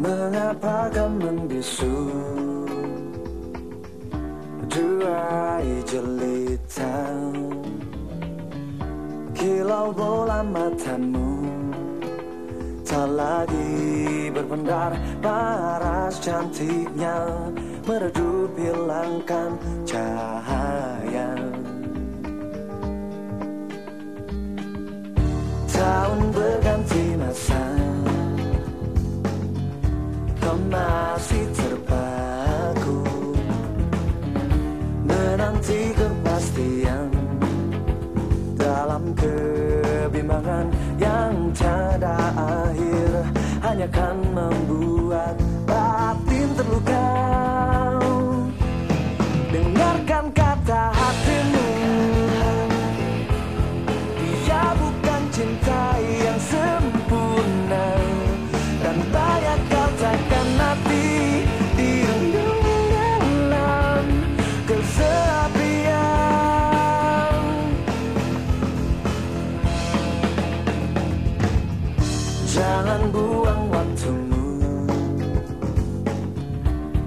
Mengapa kau membisu Duai jelita Kilau bola matamu. Tak lagi berpendar paras cantiknya. Meredup hilangkan cahaya masih terpaku. Menanti kepastian Dalam kebimbangan yang tiada akhir Hanya kan membuat Jangan buang waktumu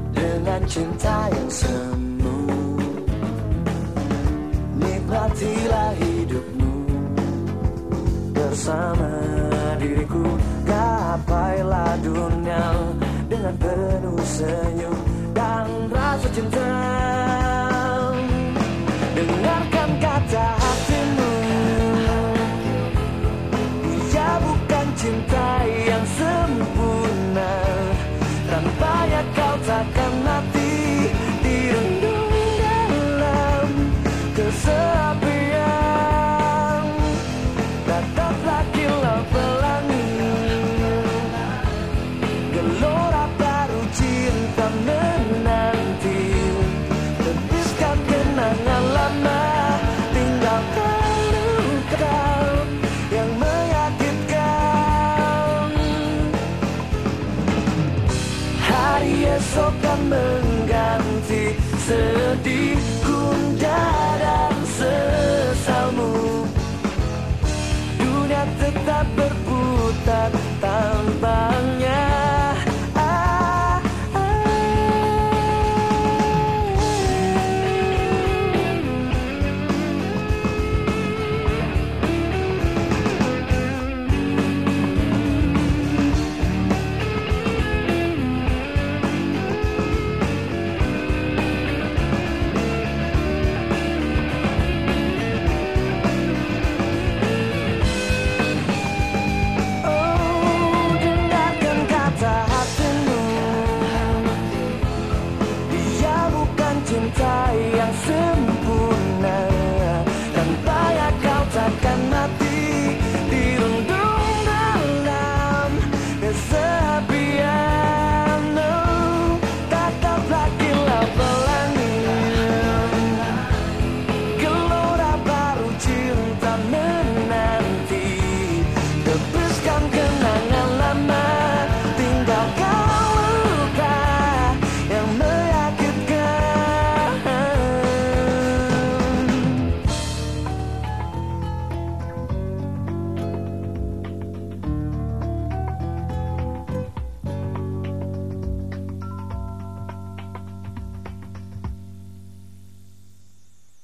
Dengan cinta yang semu. Nikmatilah hidupmu Bersama diriku. Gapailah dunia Dengan penuh senyum cinta Hari esok kan mengganti sedih myself.